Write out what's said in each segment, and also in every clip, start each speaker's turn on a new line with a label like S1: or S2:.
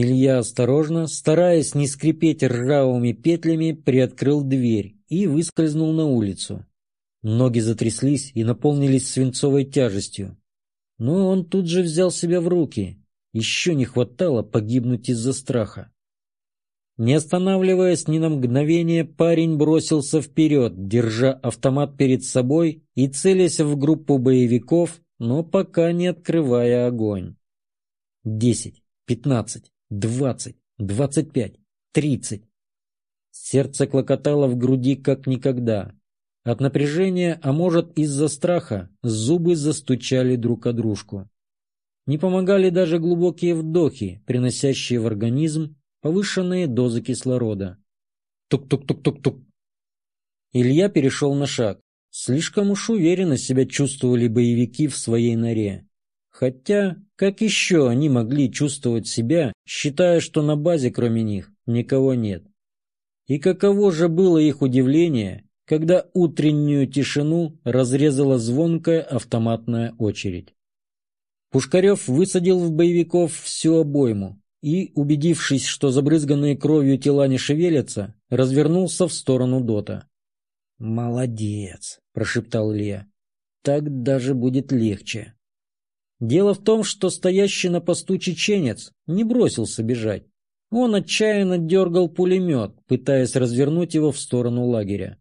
S1: Илья осторожно, стараясь не скрипеть ржавыми петлями, приоткрыл дверь и выскользнул на улицу. Ноги затряслись и наполнились свинцовой тяжестью. Но он тут же взял себя в руки. Еще не хватало погибнуть из-за страха. Не останавливаясь ни на мгновение, парень бросился вперед, держа автомат перед собой и целясь в группу боевиков, но пока не открывая огонь. Десять, пятнадцать, двадцать, двадцать пять, тридцать. Сердце клокотало в груди как никогда. От напряжения, а может из-за страха, зубы застучали друг о дружку. Не помогали даже глубокие вдохи, приносящие в организм повышенные дозы кислорода. Тук-тук-тук-тук-тук. Илья перешел на шаг. Слишком уж уверенно себя чувствовали боевики в своей норе. Хотя, как еще они могли чувствовать себя, считая, что на базе кроме них никого нет? И каково же было их удивление, когда утреннюю тишину разрезала звонкая автоматная очередь. Пушкарев высадил в боевиков всю обойму, и, убедившись, что забрызганные кровью тела не шевелятся, развернулся в сторону Дота. «Молодец», — прошептал Илья. «Так даже будет легче». Дело в том, что стоящий на посту чеченец не бросился бежать. Он отчаянно дергал пулемет, пытаясь развернуть его в сторону лагеря.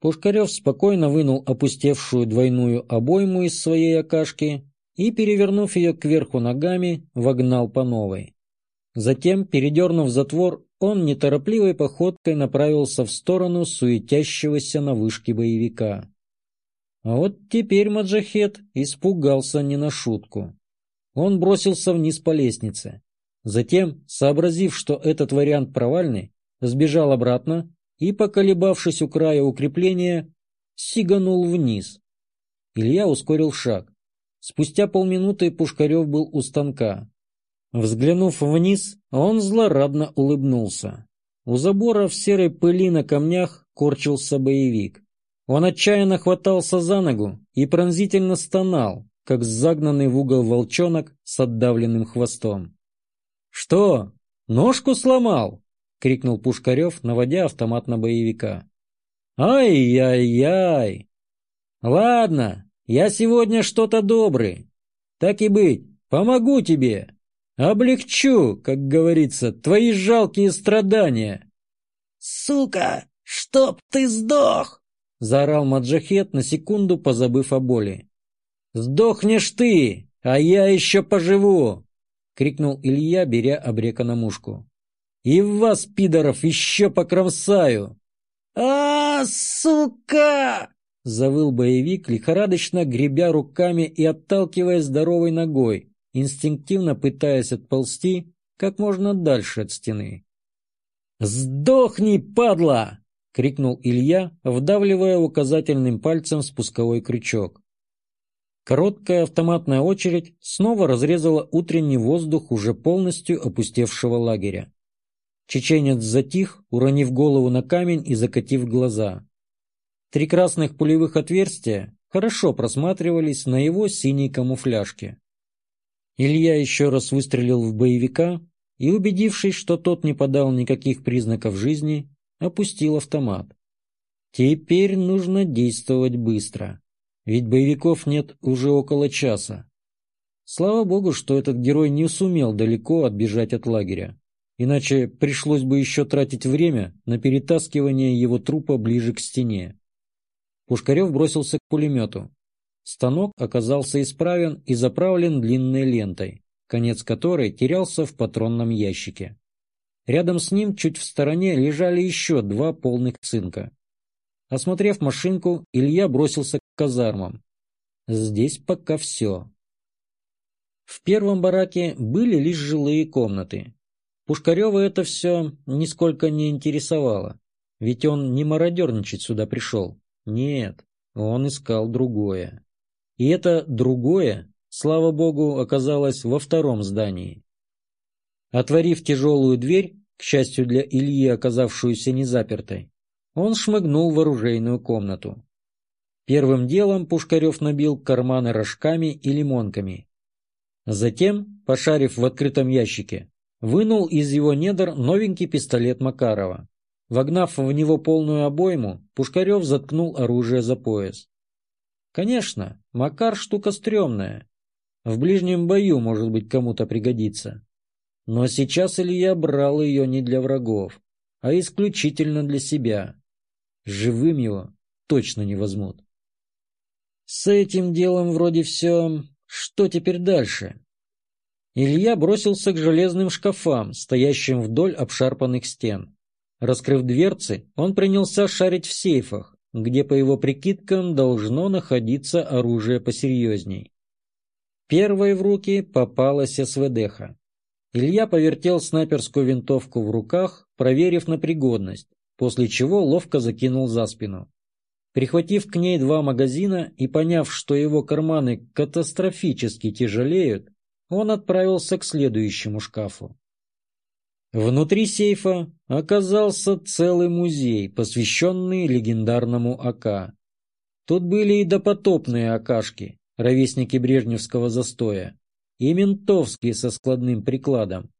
S1: Пушкарев спокойно вынул опустевшую двойную обойму из своей окашки и, перевернув ее кверху ногами, вогнал по новой. Затем, передернув затвор, он неторопливой походкой направился в сторону суетящегося на вышке боевика. А вот теперь Маджахет испугался не на шутку. Он бросился вниз по лестнице. Затем, сообразив, что этот вариант провальный, сбежал обратно и, поколебавшись у края укрепления, сиганул вниз. Илья ускорил шаг. Спустя полминуты Пушкарев был у станка. Взглянув вниз, он злорадно улыбнулся. У забора в серой пыли на камнях корчился боевик. Он отчаянно хватался за ногу и пронзительно стонал, как загнанный в угол волчонок с отдавленным хвостом. «Что, ножку сломал?» — крикнул Пушкарев, наводя автомат на боевика. «Ай-яй-яй! Ладно, я сегодня что-то добрый. Так и быть, помогу тебе!» Облегчу, как говорится, твои жалкие страдания.
S2: Сука, чтоб ты сдох!
S1: Заорал Маджахет, на секунду позабыв о боли. Сдохнешь ты, а я еще поживу! Крикнул Илья, беря обрека на мушку. И вас, пидоров, еще покромсаю!
S2: а, сука!
S1: Завыл боевик, лихорадочно гребя руками и отталкивая здоровой ногой, инстинктивно пытаясь отползти как можно дальше от стены. «Сдохни, падла!» — крикнул Илья, вдавливая указательным пальцем спусковой крючок. Короткая автоматная очередь снова разрезала утренний воздух уже полностью опустевшего лагеря. Чеченец затих, уронив голову на камень и закатив глаза. Три красных пулевых отверстия хорошо просматривались на его синей камуфляжке. Илья еще раз выстрелил в боевика и, убедившись, что тот не подал никаких признаков жизни, опустил автомат. Теперь нужно действовать быстро, ведь боевиков нет уже около часа. Слава богу, что этот герой не сумел далеко отбежать от лагеря, иначе пришлось бы еще тратить время на перетаскивание его трупа ближе к стене. Пушкарев бросился к пулемету. Станок оказался исправен и заправлен длинной лентой, конец которой терялся в патронном ящике. Рядом с ним, чуть в стороне, лежали еще два полных цинка. Осмотрев машинку, Илья бросился к казармам. Здесь пока все. В первом бараке были лишь жилые комнаты. Пушкарева это все нисколько не интересовало, ведь он не мародерничать сюда пришел. Нет, он искал другое. И это другое, слава богу, оказалось во втором здании. Отворив тяжелую дверь, к счастью для Ильи, оказавшуюся незапертой, он шмыгнул в оружейную комнату. Первым делом Пушкарев набил карманы рожками и лимонками. Затем, пошарив в открытом ящике, вынул из его недр новенький пистолет Макарова. Вогнав в него полную обойму, Пушкарев заткнул оружие за пояс. Конечно, Макар штука стрёмная. В ближнем бою, может быть, кому-то пригодится. Но сейчас Илья брал ее не для врагов, а исключительно для себя. Живым его точно не возьмут. С этим делом вроде все. Что теперь дальше? Илья бросился к железным шкафам, стоящим вдоль обшарпанных стен. Раскрыв дверцы, он принялся шарить в сейфах, где, по его прикидкам, должно находиться оружие посерьезней. Первой в руки попалась СВДха. Илья повертел снайперскую винтовку в руках, проверив на пригодность, после чего ловко закинул за спину. Прихватив к ней два магазина и поняв, что его карманы катастрофически тяжелеют, он отправился к следующему шкафу. Внутри сейфа оказался целый музей, посвященный легендарному АК. Тут были и допотопные АКшки, ровесники брежневского застоя, и ментовские со складным прикладом,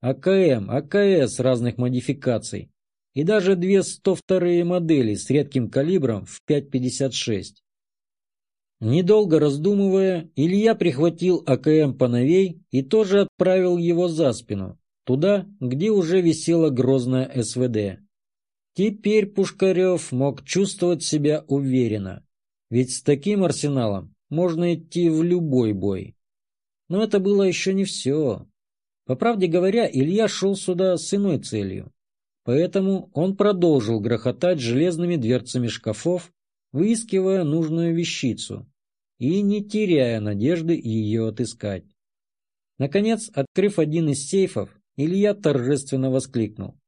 S1: АКМ, АКС разных модификаций, и даже две 102-е модели с редким калибром в 5,56. Недолго раздумывая, Илья прихватил АКМ поновей и тоже отправил его за спину, туда, где уже висела грозная СВД. Теперь Пушкарев мог чувствовать себя уверенно, ведь с таким арсеналом можно идти в любой бой. Но это было еще не все. По правде говоря, Илья шел сюда с иной целью. Поэтому он продолжил грохотать железными дверцами шкафов, выискивая нужную вещицу и не теряя надежды ее отыскать. Наконец, открыв один из сейфов, Илья торжественно воскликнул.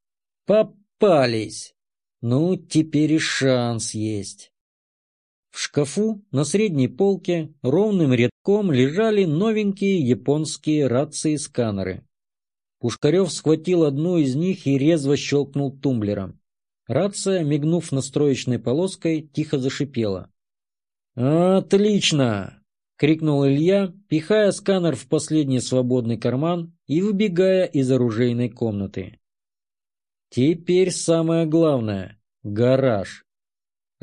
S1: «Попались! Ну, теперь и шанс есть!» В шкафу на средней полке ровным рядком лежали новенькие японские рации-сканеры. Пушкарев схватил одну из них и резво щелкнул тумблером. Рация, мигнув настроечной полоской, тихо зашипела. «Отлично!» — крикнул Илья, пихая сканер в последний свободный карман и выбегая из оружейной комнаты. Теперь самое главное — гараж.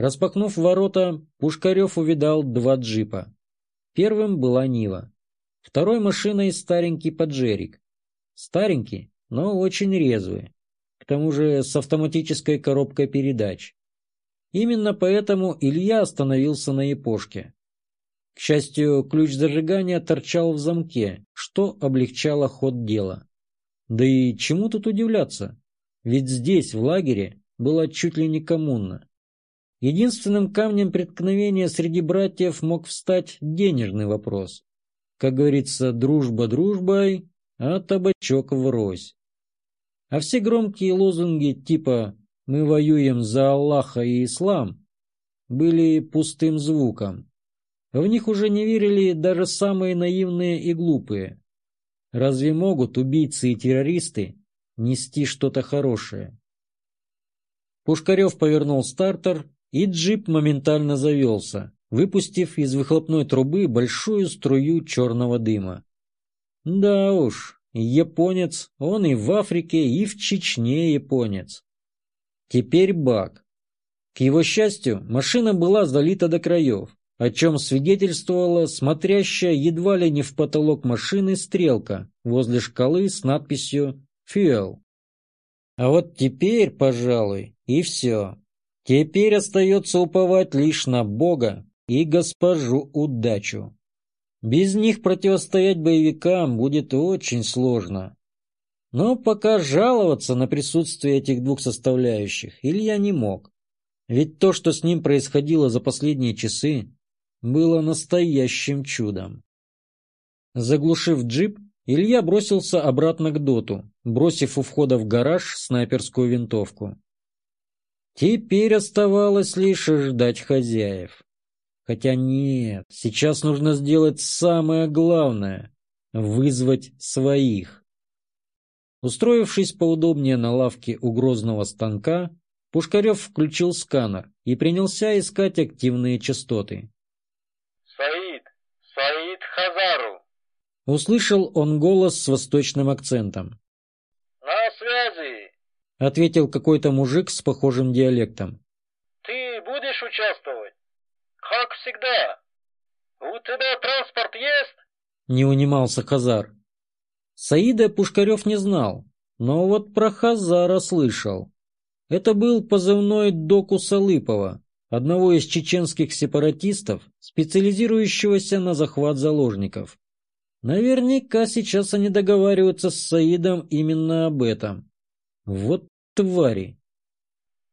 S1: Распахнув ворота, Пушкарев увидал два джипа. Первым была Нива. Второй машиной старенький поджерик. Старенький, но очень резвый. К тому же с автоматической коробкой передач. Именно поэтому Илья остановился на япошке. К счастью, ключ зажигания торчал в замке, что облегчало ход дела. Да и чему тут удивляться? Ведь здесь, в лагере, была чуть ли не коммуна. Единственным камнем преткновения среди братьев мог встать денежный вопрос. Как говорится, дружба дружбой, а табачок врозь. А все громкие лозунги типа «Мы воюем за Аллаха и Ислам» были пустым звуком. В них уже не верили даже самые наивные и глупые. Разве могут убийцы и террористы нести что-то хорошее? Пушкарев повернул стартер, и джип моментально завелся, выпустив из выхлопной трубы большую струю черного дыма. Да уж, японец, он и в Африке, и в Чечне японец. Теперь бак. К его счастью, машина была залита до краев, о чем свидетельствовала смотрящая едва ли не в потолок машины стрелка возле шкалы с надписью «Fuel». А вот теперь, пожалуй, и все. Теперь остается уповать лишь на Бога и госпожу удачу. Без них противостоять боевикам будет очень сложно. Но пока жаловаться на присутствие этих двух составляющих Илья не мог. Ведь то, что с ним происходило за последние часы, было настоящим чудом. Заглушив джип, Илья бросился обратно к доту, бросив у входа в гараж снайперскую винтовку. Теперь оставалось лишь ждать хозяев. Хотя нет, сейчас нужно сделать самое главное — вызвать своих. Устроившись поудобнее на лавке у грозного станка, Пушкарев включил сканер и принялся искать активные частоты.
S3: «Саид! Саид Хазару!»
S1: Услышал он голос с восточным акцентом. Ответил какой-то мужик с похожим диалектом.
S3: Ты будешь участвовать? Как всегда. У тебя транспорт есть?
S1: Не унимался Хазар. Саида Пушкарев не знал, но вот про Хазара слышал. Это был позывной Доку Салыпова, одного из чеченских сепаратистов, специализирующегося на захват заложников. Наверняка сейчас они договариваются с Саидом именно об этом. Вот твари.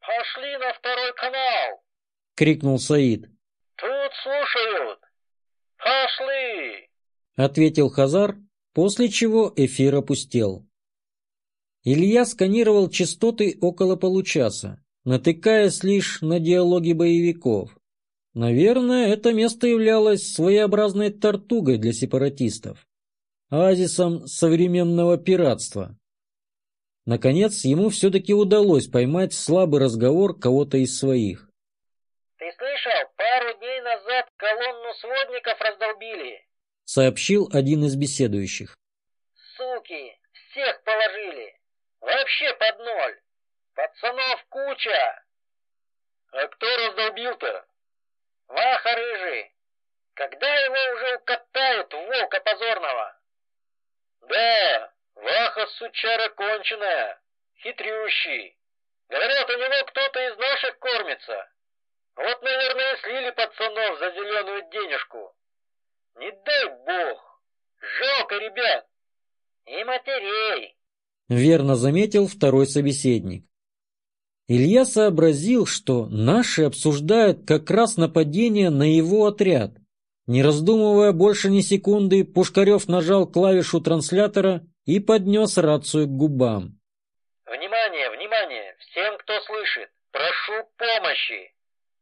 S3: Пошли на второй канал!
S1: — крикнул Саид.
S3: Тут слушают! Пошли!
S1: — ответил Хазар, после чего эфир опустел. Илья сканировал частоты около получаса, натыкаясь лишь на диалоги боевиков. Наверное, это место являлось своеобразной тортугой для сепаратистов, оазисом современного пиратства. Наконец, ему все-таки удалось поймать слабый разговор кого-то из своих.
S3: «Ты слышал, пару дней назад колонну сводников раздолбили?»
S1: — сообщил один из беседующих.
S3: «Суки, всех положили. Вообще под ноль. Пацанов куча. А кто раздолбил-то? Ваха рыжий. Когда его уже укатают, волка позорного? Да, Ваха сучара конченая, хитрющий. Говорят, у него кто-то из наших кормится. Вот, наверное, слили пацанов за зеленую денежку. Не дай бог. Жалко ребят. И матерей.
S1: Верно заметил второй собеседник. Илья сообразил, что наши обсуждают как раз нападение на его отряд. Не раздумывая больше ни секунды, Пушкарев нажал клавишу транслятора и поднес рацию к губам.
S3: «Внимание, внимание! Всем, кто слышит! Прошу помощи!»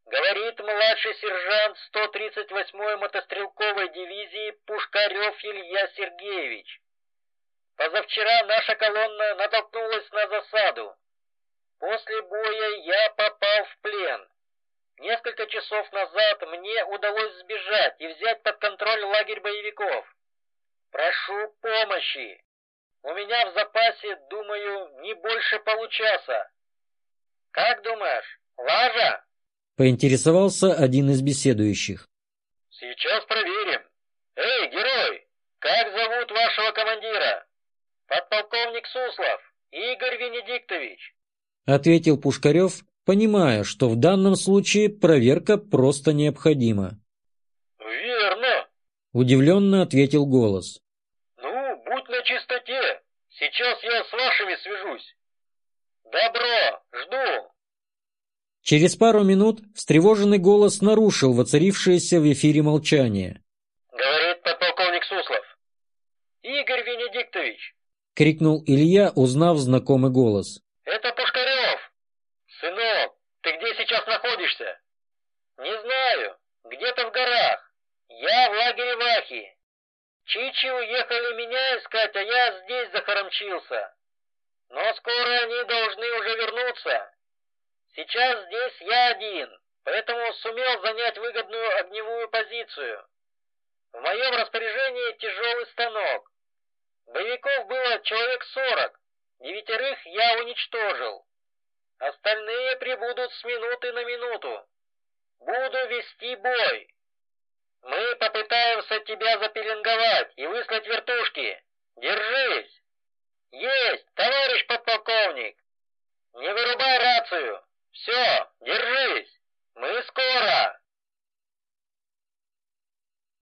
S3: Говорит младший сержант 138-й мотострелковой дивизии Пушкарев Илья Сергеевич. Позавчера наша колонна натолкнулась на засаду. После боя я попал в плен. Несколько часов назад мне удалось сбежать и взять под контроль лагерь боевиков. Прошу помощи. У меня в запасе, думаю, не больше получаса. Как думаешь, лажа?
S1: Поинтересовался один из беседующих.
S3: Сейчас проверим. Эй, герой, как зовут вашего командира? Подполковник Суслов, Игорь Венедиктович
S1: ответил Пушкарев, понимая, что в данном случае проверка просто необходима.
S3: «Верно», —
S1: удивленно ответил голос.
S3: «Ну, будь на чистоте. Сейчас я с вашими свяжусь. Добро, жду».
S1: Через пару минут встревоженный голос нарушил воцарившееся в эфире молчание.
S3: «Говорит подполковник Суслов. Игорь Венедиктович!»
S1: — крикнул Илья, узнав знакомый голос.
S3: «Это Пушкарев! Сынок, ты где сейчас находишься?» «Не знаю. Где-то в горах. Я в лагере Вахи. Чичи уехали меня искать, а я здесь захоромчился. Но скоро они должны уже вернуться. Сейчас здесь я один, поэтому сумел занять выгодную огневую позицию. В моем распоряжении тяжелый станок. Боевиков было человек сорок, Девятерых я уничтожил. Остальные прибудут с минуты на минуту. Буду вести бой. Мы попытаемся тебя запеленговать и выслать вертушки. Держись! Есть, товарищ подполковник! Не вырубай рацию! Все, держись! Мы скоро!»